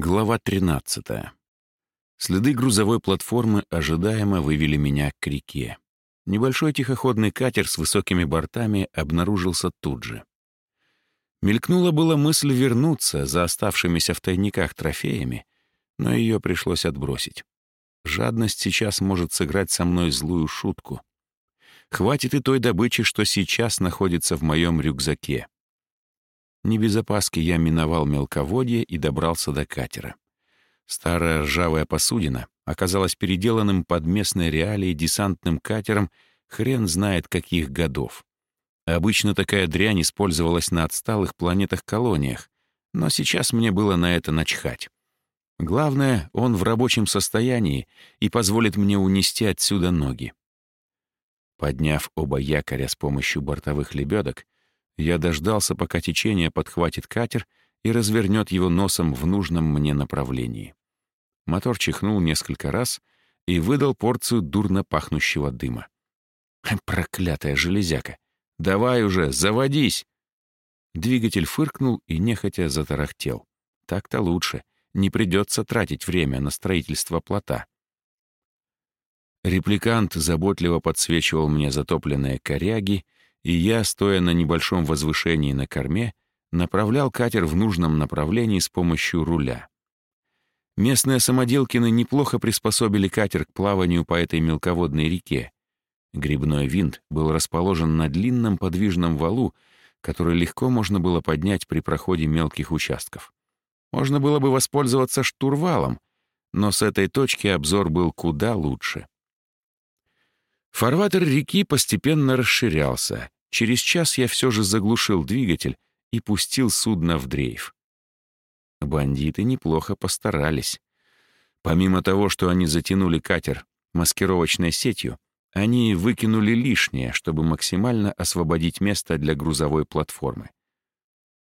Глава 13. Следы грузовой платформы ожидаемо вывели меня к реке. Небольшой тихоходный катер с высокими бортами обнаружился тут же. Мелькнула была мысль вернуться за оставшимися в тайниках трофеями, но ее пришлось отбросить. Жадность сейчас может сыграть со мной злую шутку. Хватит и той добычи, что сейчас находится в моем рюкзаке. Не без опаски я миновал мелководье и добрался до катера. Старая ржавая посудина оказалась переделанным под местные реалии десантным катером хрен знает каких годов. Обычно такая дрянь использовалась на отсталых планетах-колониях, но сейчас мне было на это начхать. Главное, он в рабочем состоянии и позволит мне унести отсюда ноги. Подняв оба якоря с помощью бортовых лебедок, я дождался, пока течение подхватит катер и развернет его носом в нужном мне направлении. Мотор чихнул несколько раз и выдал порцию дурно пахнущего дыма. «Проклятая железяка! Давай уже, заводись!» Двигатель фыркнул и нехотя затарахтел. Так-то лучше. Не придется тратить время на строительство плота. Репликант заботливо подсвечивал мне затопленные коряги и я, стоя на небольшом возвышении на корме, направлял катер в нужном направлении с помощью руля. Местные самоделкины неплохо приспособили катер к плаванию по этой мелководной реке. Грибной винт был расположен на длинном подвижном валу, который легко можно было поднять при проходе мелких участков. Можно было бы воспользоваться штурвалом, но с этой точки обзор был куда лучше. Фарватер реки постепенно расширялся. Через час я все же заглушил двигатель и пустил судно в дрейф. Бандиты неплохо постарались. Помимо того, что они затянули катер маскировочной сетью, они выкинули лишнее, чтобы максимально освободить место для грузовой платформы.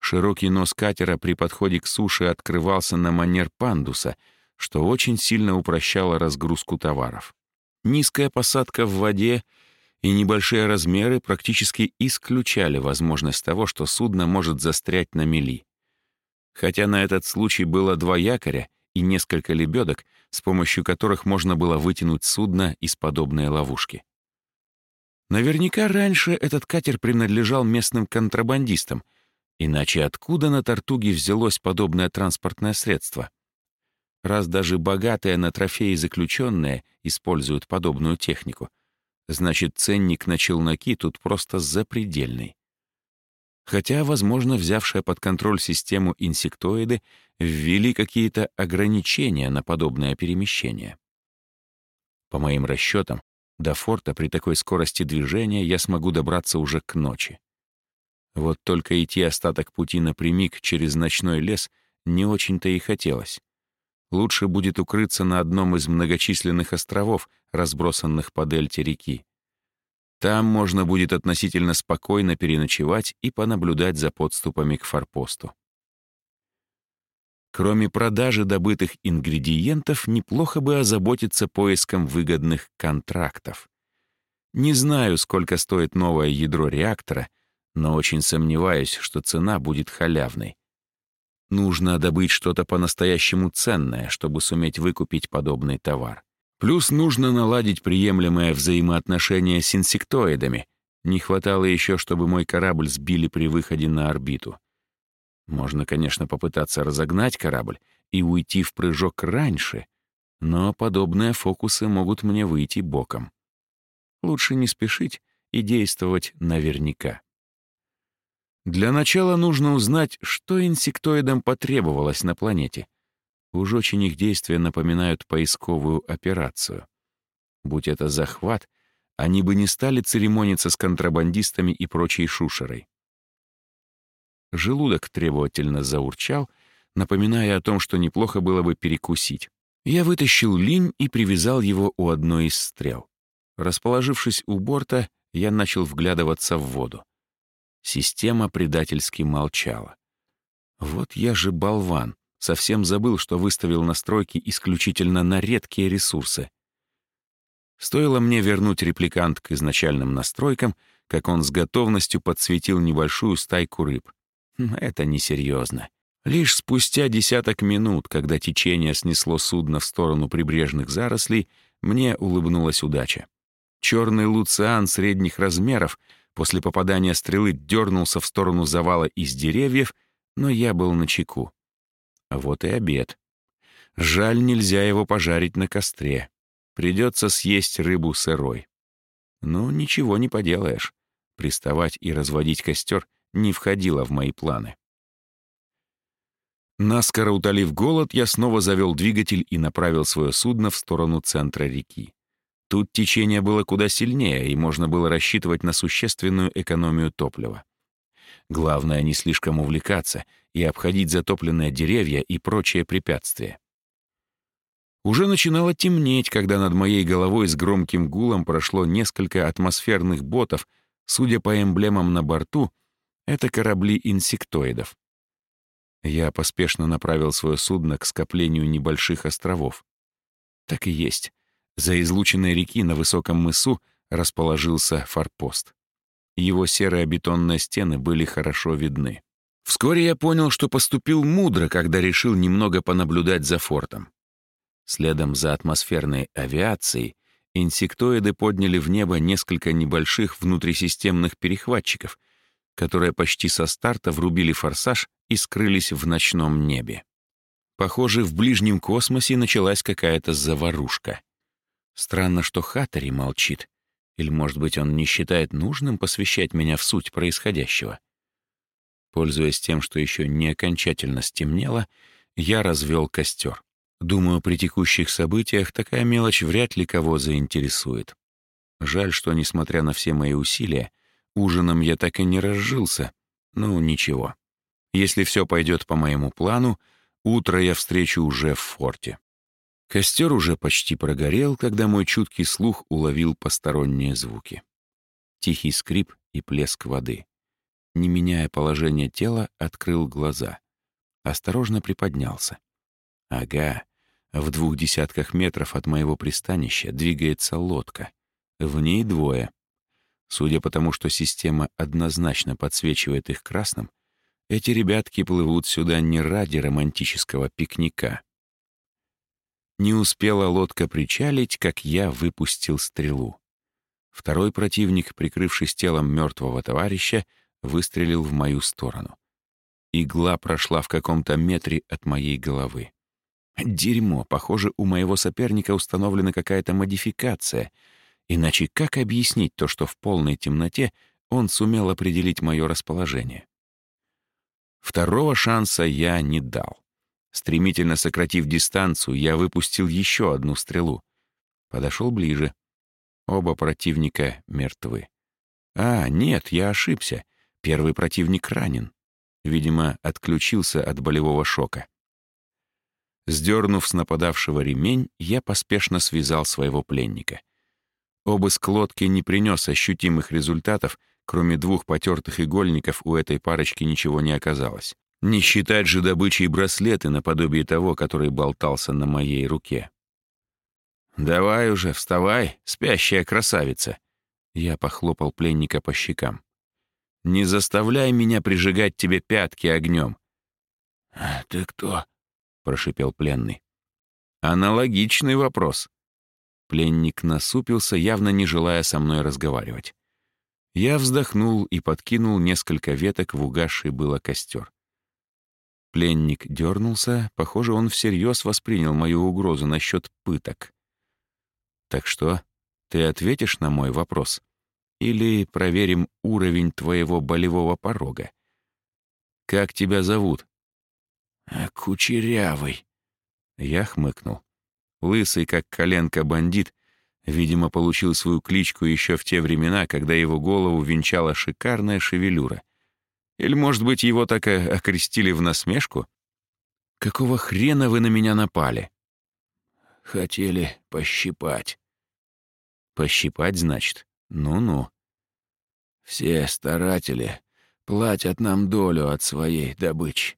Широкий нос катера при подходе к суше открывался на манер пандуса, что очень сильно упрощало разгрузку товаров. Низкая посадка в воде и небольшие размеры практически исключали возможность того, что судно может застрять на мели. Хотя на этот случай было два якоря и несколько лебедок, с помощью которых можно было вытянуть судно из подобной ловушки. Наверняка раньше этот катер принадлежал местным контрабандистам, иначе откуда на Тартуге взялось подобное транспортное средство? Раз даже богатые на трофеи заключенные используют подобную технику, значит, ценник на челноки тут просто запредельный. Хотя, возможно, взявшая под контроль систему инсектоиды ввели какие-то ограничения на подобное перемещение. По моим расчетам, до форта при такой скорости движения я смогу добраться уже к ночи. Вот только идти остаток пути напрямик через ночной лес не очень-то и хотелось лучше будет укрыться на одном из многочисленных островов, разбросанных по дельте реки. Там можно будет относительно спокойно переночевать и понаблюдать за подступами к форпосту. Кроме продажи добытых ингредиентов, неплохо бы озаботиться поиском выгодных контрактов. Не знаю, сколько стоит новое ядро реактора, но очень сомневаюсь, что цена будет халявной. Нужно добыть что-то по-настоящему ценное, чтобы суметь выкупить подобный товар. Плюс нужно наладить приемлемое взаимоотношение с инсектоидами. Не хватало еще, чтобы мой корабль сбили при выходе на орбиту. Можно, конечно, попытаться разогнать корабль и уйти в прыжок раньше, но подобные фокусы могут мне выйти боком. Лучше не спешить и действовать наверняка. Для начала нужно узнать, что инсектоидам потребовалось на планете. Уж очень их действия напоминают поисковую операцию. Будь это захват, они бы не стали церемониться с контрабандистами и прочей шушерой. Желудок требовательно заурчал, напоминая о том, что неплохо было бы перекусить. Я вытащил линь и привязал его у одной из стрел. Расположившись у борта, я начал вглядываться в воду. Система предательски молчала. Вот я же болван. Совсем забыл, что выставил настройки исключительно на редкие ресурсы. Стоило мне вернуть репликант к изначальным настройкам, как он с готовностью подсветил небольшую стайку рыб. Это несерьезно. Лишь спустя десяток минут, когда течение снесло судно в сторону прибрежных зарослей, мне улыбнулась удача. Черный луциан средних размеров после попадания стрелы дернулся в сторону завала из деревьев, но я был на чеку. Вот и обед. Жаль, нельзя его пожарить на костре. Придется съесть рыбу сырой. Ну, ничего не поделаешь. Приставать и разводить костер не входило в мои планы. Наскоро утолив голод, я снова завел двигатель и направил свое судно в сторону центра реки. Тут течение было куда сильнее, и можно было рассчитывать на существенную экономию топлива. Главное, не слишком увлекаться и обходить затопленные деревья и прочие препятствия. Уже начинало темнеть, когда над моей головой с громким гулом прошло несколько атмосферных ботов, судя по эмблемам на борту, это корабли инсектоидов. Я поспешно направил свое судно к скоплению небольших островов. Так и есть. За излученной реки на высоком мысу расположился форпост. Его серые бетонные стены были хорошо видны. Вскоре я понял, что поступил мудро, когда решил немного понаблюдать за фортом. Следом за атмосферной авиацией инсектоиды подняли в небо несколько небольших внутрисистемных перехватчиков — которые почти со старта врубили форсаж и скрылись в ночном небе. Похоже, в ближнем космосе началась какая-то заварушка. Странно, что Хаттери молчит. Или, может быть, он не считает нужным посвящать меня в суть происходящего? Пользуясь тем, что еще не окончательно стемнело, я развел костер. Думаю, при текущих событиях такая мелочь вряд ли кого заинтересует. Жаль, что, несмотря на все мои усилия, Ужином я так и не разжился. Ну, ничего. Если все пойдет по моему плану, утро я встречу уже в форте. Костер уже почти прогорел, когда мой чуткий слух уловил посторонние звуки. Тихий скрип и плеск воды. Не меняя положение тела, открыл глаза. Осторожно приподнялся. Ага, в двух десятках метров от моего пристанища двигается лодка. В ней двое. Судя по тому, что система однозначно подсвечивает их красным, эти ребятки плывут сюда не ради романтического пикника. Не успела лодка причалить, как я выпустил стрелу. Второй противник, прикрывшись телом мертвого товарища, выстрелил в мою сторону. Игла прошла в каком-то метре от моей головы. Дерьмо, похоже, у моего соперника установлена какая-то модификация — Иначе как объяснить то, что в полной темноте он сумел определить мое расположение? Второго шанса я не дал. Стремительно сократив дистанцию, я выпустил еще одну стрелу. Подошел ближе. Оба противника мертвы. А, нет, я ошибся. Первый противник ранен. Видимо, отключился от болевого шока. Сдернув с нападавшего ремень, я поспешно связал своего пленника. Обыск лодки не принес ощутимых результатов, кроме двух потертых игольников у этой парочки ничего не оказалось. Не считать же добычей браслеты наподобие того, который болтался на моей руке. «Давай уже, вставай, спящая красавица!» Я похлопал пленника по щекам. «Не заставляй меня прижигать тебе пятки огнем!» «А ты кто?» — прошипел пленный. «Аналогичный вопрос», Пленник насупился, явно не желая со мной разговаривать. Я вздохнул и подкинул несколько веток в угасший было костер. Пленник дернулся, похоже, он всерьез воспринял мою угрозу насчет пыток. «Так что, ты ответишь на мой вопрос? Или проверим уровень твоего болевого порога? Как тебя зовут?» «Кучерявый», — я хмыкнул. Лысый, как коленка бандит, видимо, получил свою кличку еще в те времена, когда его голову венчала шикарная шевелюра. Или, может быть, его так и окрестили в насмешку? «Какого хрена вы на меня напали?» «Хотели пощипать». «Пощипать, значит? Ну-ну». «Все старатели платят нам долю от своей добычи.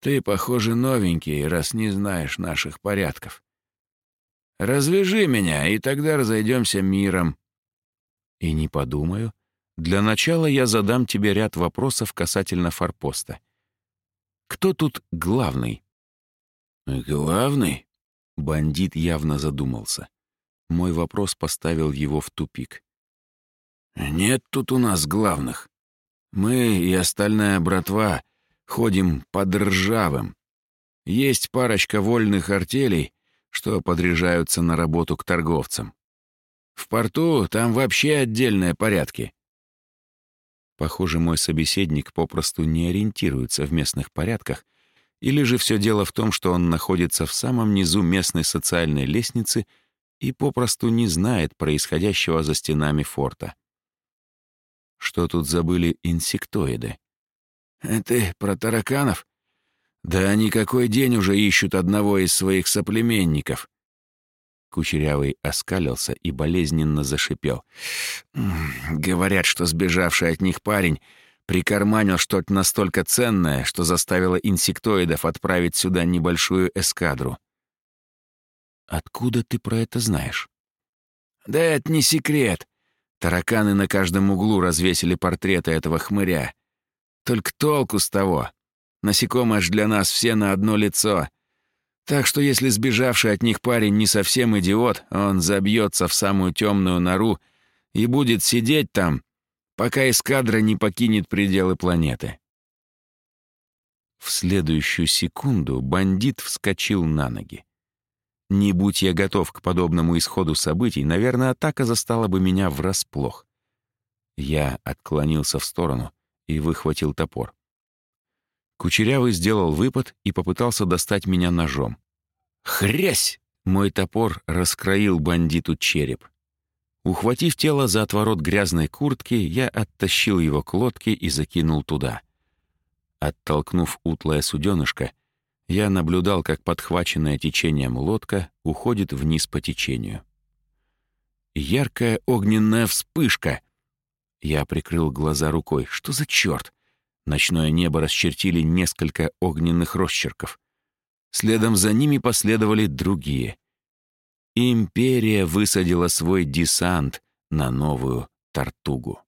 Ты, похоже, новенький, раз не знаешь наших порядков. Развяжи меня, и тогда разойдемся миром». «И не подумаю. Для начала я задам тебе ряд вопросов касательно форпоста. Кто тут главный?» «Главный?» Бандит явно задумался. Мой вопрос поставил его в тупик. «Нет тут у нас главных. Мы и остальная братва ходим под ржавым. Есть парочка вольных артелей, что подряжаются на работу к торговцам. В порту там вообще отдельные порядки. Похоже, мой собеседник попросту не ориентируется в местных порядках, или же все дело в том, что он находится в самом низу местной социальной лестницы и попросту не знает происходящего за стенами форта. Что тут забыли инсектоиды? «Это про тараканов? Да они какой день уже ищут одного из своих соплеменников». Кучерявый оскалился и болезненно зашипел. «Говорят, что сбежавший от них парень прикарманил что-то настолько ценное, что заставило инсектоидов отправить сюда небольшую эскадру». «Откуда ты про это знаешь?» «Да это не секрет. Тараканы на каждом углу развесили портреты этого хмыря. Только толку с того. Насекомые аж для нас все на одно лицо. Так что если сбежавший от них парень не совсем идиот, он забьется в самую темную нору и будет сидеть там, пока эскадра не покинет пределы планеты. В следующую секунду бандит вскочил на ноги. Не будь я готов к подобному исходу событий, наверное, атака застала бы меня врасплох. Я отклонился в сторону и выхватил топор. Кучерявый сделал выпад и попытался достать меня ножом. Хрясь! Мой топор раскроил бандиту череп. Ухватив тело за отворот грязной куртки, я оттащил его к лодке и закинул туда. Оттолкнув утлое суденышко, я наблюдал, как подхваченная течением лодка уходит вниз по течению. Яркая огненная вспышка! Я прикрыл глаза рукой. Что за черт? Ночное небо расчертили несколько огненных росчерков. Следом за ними последовали другие. Империя высадила свой десант на новую Тартугу.